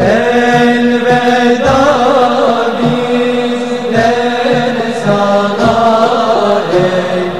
Elveda bizden sana ey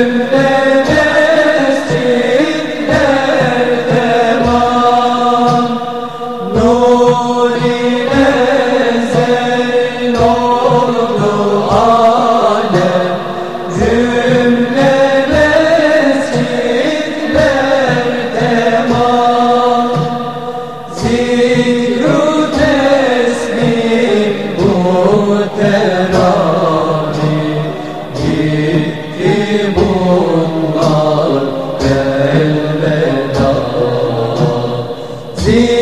Cümle sim.